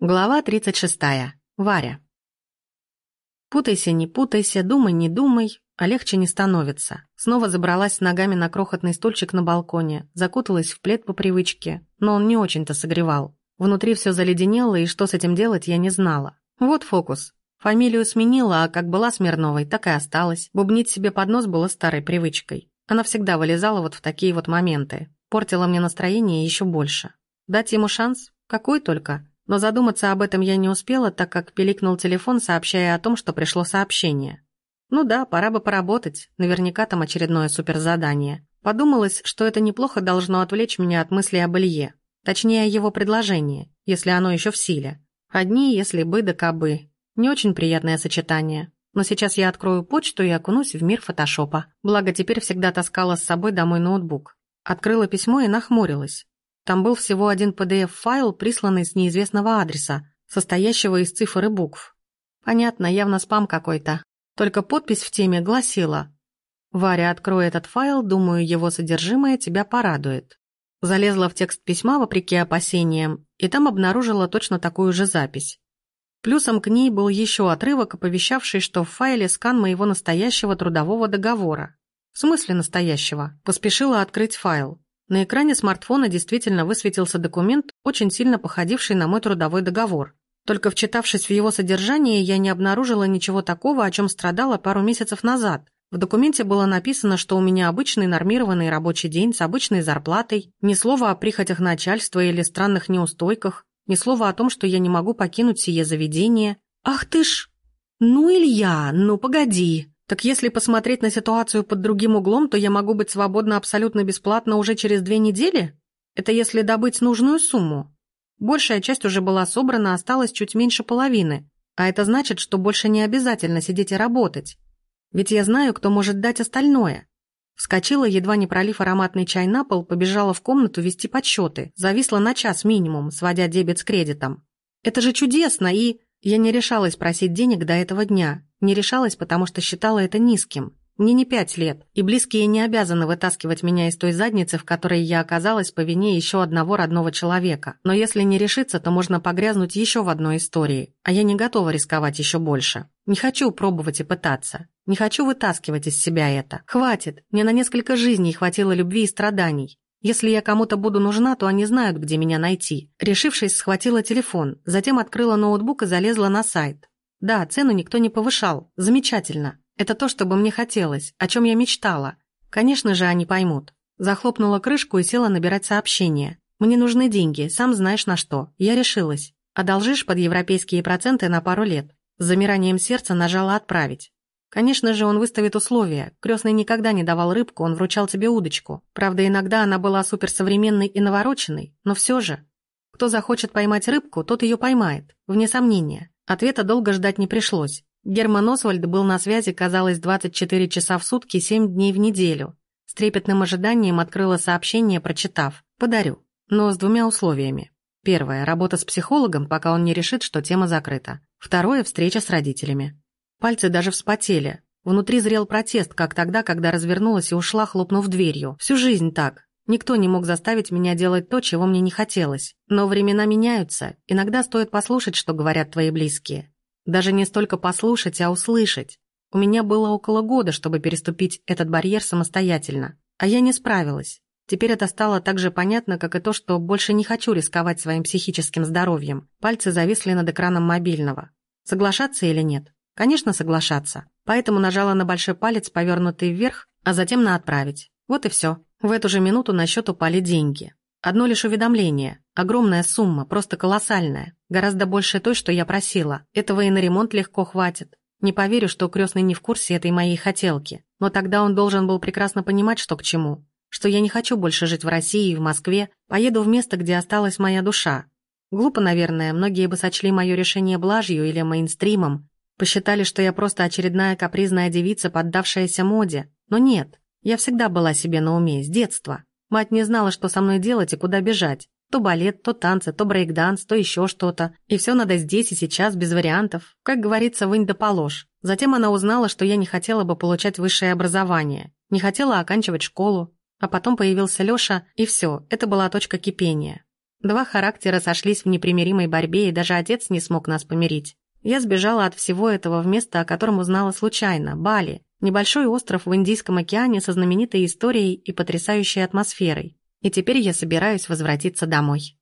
Глава 36. Варя. Путайся, не путайся, думай, не думай, а легче не становится. Снова забралась ногами на крохотный стульчик на балконе, закуталась в плед по привычке, но он не очень-то согревал. Внутри все заледенело, и что с этим делать, я не знала. Вот фокус. Фамилию сменила, а как была Смирновой, так и осталась. Бубнить себе под нос было старой привычкой. Она всегда вылезала вот в такие вот моменты. Портила мне настроение еще больше. Дать ему шанс? Какой только? Но задуматься об этом я не успела, так как пиликнул телефон, сообщая о том, что пришло сообщение. Ну да, пора бы поработать, наверняка там очередное суперзадание. Подумалось, что это неплохо должно отвлечь меня от мысли об Илье. Точнее, его предложении, если оно еще в силе. Одни, если бы да кабы. Не очень приятное сочетание. Но сейчас я открою почту и окунусь в мир фотошопа. Благо, теперь всегда таскала с собой домой ноутбук. Открыла письмо и нахмурилась. Там был всего один PDF-файл, присланный с неизвестного адреса, состоящего из цифр и букв. Понятно, явно спам какой-то. Только подпись в теме гласила «Варя, открой этот файл, думаю, его содержимое тебя порадует». Залезла в текст письма, вопреки опасениям, и там обнаружила точно такую же запись. Плюсом к ней был еще отрывок, оповещавший, что в файле скан моего настоящего трудового договора. В смысле настоящего? Поспешила открыть файл. На экране смартфона действительно высветился документ, очень сильно походивший на мой трудовой договор. Только вчитавшись в его содержание, я не обнаружила ничего такого, о чем страдала пару месяцев назад. В документе было написано, что у меня обычный нормированный рабочий день с обычной зарплатой, ни слова о прихотях начальства или странных неустойках, ни слова о том, что я не могу покинуть сие заведение. «Ах ты ж! Ну, Илья, ну погоди!» Так если посмотреть на ситуацию под другим углом, то я могу быть свободна абсолютно бесплатно уже через две недели? Это если добыть нужную сумму. Большая часть уже была собрана, осталось чуть меньше половины. А это значит, что больше не обязательно сидеть и работать. Ведь я знаю, кто может дать остальное. Вскочила, едва не пролив ароматный чай на пол, побежала в комнату вести подсчеты. Зависла на час минимум, сводя дебет с кредитом. Это же чудесно и... Я не решалась просить денег до этого дня. Не решалась, потому что считала это низким. Мне не пять лет, и близкие не обязаны вытаскивать меня из той задницы, в которой я оказалась по вине еще одного родного человека. Но если не решиться, то можно погрязнуть еще в одной истории, а я не готова рисковать еще больше. Не хочу пробовать и пытаться. Не хочу вытаскивать из себя это. Хватит, мне на несколько жизней хватило любви и страданий. Если я кому-то буду нужна, то они знают, где меня найти. Решившись, схватила телефон, затем открыла ноутбук и залезла на сайт. Да, цену никто не повышал. Замечательно. Это то, что бы мне хотелось, о чем я мечтала. Конечно же, они поймут. Захлопнула крышку и села набирать сообщение. Мне нужны деньги, сам знаешь на что. Я решилась. Одолжишь под европейские проценты на пару лет. С замиранием сердца нажала «Отправить». Конечно же, он выставит условия. Крестный никогда не давал рыбку, он вручал тебе удочку. Правда, иногда она была суперсовременной и навороченной, но все же. Кто захочет поймать рыбку, тот ее поймает, вне сомнения. Ответа долго ждать не пришлось. Герман Освальд был на связи, казалось, 24 часа в сутки, 7 дней в неделю. С трепетным ожиданием открыла сообщение, прочитав «Подарю», но с двумя условиями. Первое – работа с психологом, пока он не решит, что тема закрыта. Второе – встреча с родителями. Пальцы даже вспотели. Внутри зрел протест, как тогда, когда развернулась и ушла, хлопнув дверью. Всю жизнь так. Никто не мог заставить меня делать то, чего мне не хотелось. Но времена меняются. Иногда стоит послушать, что говорят твои близкие. Даже не столько послушать, а услышать. У меня было около года, чтобы переступить этот барьер самостоятельно. А я не справилась. Теперь это стало так же понятно, как и то, что больше не хочу рисковать своим психическим здоровьем. Пальцы зависли над экраном мобильного. Соглашаться или нет? Конечно, соглашаться. Поэтому нажала на большой палец, повернутый вверх, а затем на «Отправить». Вот и все. В эту же минуту на счет упали деньги. Одно лишь уведомление. Огромная сумма, просто колоссальная. Гораздо больше той, что я просила. Этого и на ремонт легко хватит. Не поверю, что крестный не в курсе этой моей хотелки. Но тогда он должен был прекрасно понимать, что к чему. Что я не хочу больше жить в России и в Москве. Поеду в место, где осталась моя душа. Глупо, наверное, многие бы сочли мое решение блажью или мейнстримом, Посчитали, что я просто очередная капризная девица, поддавшаяся моде. Но нет, я всегда была себе на уме, с детства. Мать не знала, что со мной делать и куда бежать. То балет, то танцы, то брейкданс, то еще что-то. И все надо здесь и сейчас, без вариантов. Как говорится, вынь да положь. Затем она узнала, что я не хотела бы получать высшее образование. Не хотела оканчивать школу. А потом появился Лёша, и все, это была точка кипения. Два характера сошлись в непримиримой борьбе, и даже отец не смог нас помирить. Я сбежала от всего этого в место, о котором узнала случайно – Бали. Небольшой остров в Индийском океане со знаменитой историей и потрясающей атмосферой. И теперь я собираюсь возвратиться домой.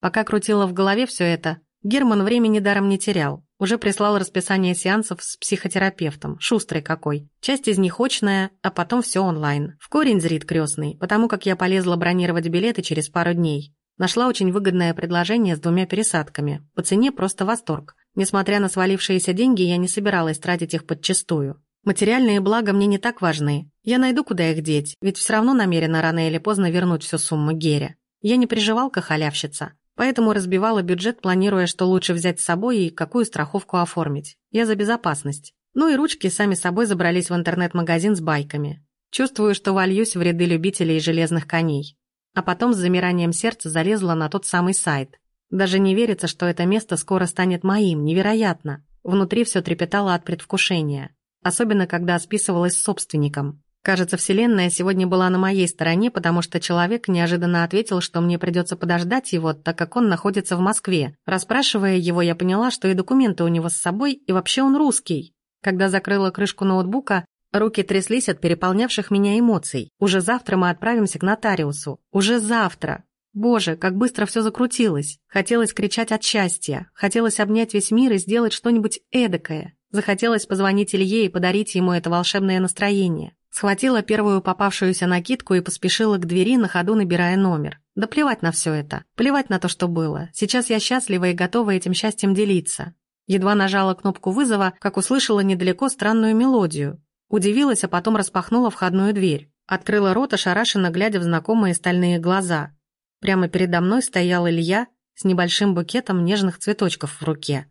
Пока крутила в голове все это, Герман времени даром не терял. Уже прислал расписание сеансов с психотерапевтом, шустрый какой. Часть из них очная, а потом все онлайн. В корень зрит крестный, потому как я полезла бронировать билеты через пару дней. Нашла очень выгодное предложение с двумя пересадками. По цене просто восторг. Несмотря на свалившиеся деньги, я не собиралась тратить их подчистую. Материальные блага мне не так важны. Я найду, куда их деть, ведь все равно намерена рано или поздно вернуть всю сумму Гере. Я не приживалка-халявщица, поэтому разбивала бюджет, планируя, что лучше взять с собой и какую страховку оформить. Я за безопасность. Ну и ручки сами собой забрались в интернет-магазин с байками. Чувствую, что вольюсь в ряды любителей железных коней. А потом с замиранием сердца залезла на тот самый сайт. Даже не верится, что это место скоро станет моим, невероятно. Внутри все трепетало от предвкушения. Особенно, когда списывалась с собственником. Кажется, Вселенная сегодня была на моей стороне, потому что человек неожиданно ответил, что мне придется подождать его, так как он находится в Москве. Расспрашивая его, я поняла, что и документы у него с собой, и вообще он русский. Когда закрыла крышку ноутбука, Руки тряслись от переполнявших меня эмоций. Уже завтра мы отправимся к нотариусу. Уже завтра. Боже, как быстро все закрутилось. Хотелось кричать от счастья. Хотелось обнять весь мир и сделать что-нибудь эдакое. Захотелось позвонить Илье и подарить ему это волшебное настроение. Схватила первую попавшуюся накидку и поспешила к двери, на ходу набирая номер. Да плевать на все это. Плевать на то, что было. Сейчас я счастлива и готова этим счастьем делиться. Едва нажала кнопку вызова, как услышала недалеко странную мелодию. Удивилась, а потом распахнула входную дверь. Открыла рот, ошарашенно глядя в знакомые стальные глаза. Прямо передо мной стоял Илья с небольшим букетом нежных цветочков в руке.